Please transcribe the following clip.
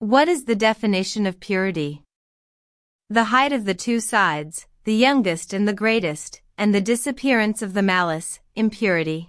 What is the definition of purity? The height of the two sides, the youngest and the greatest, and the disappearance of the malice, impurity.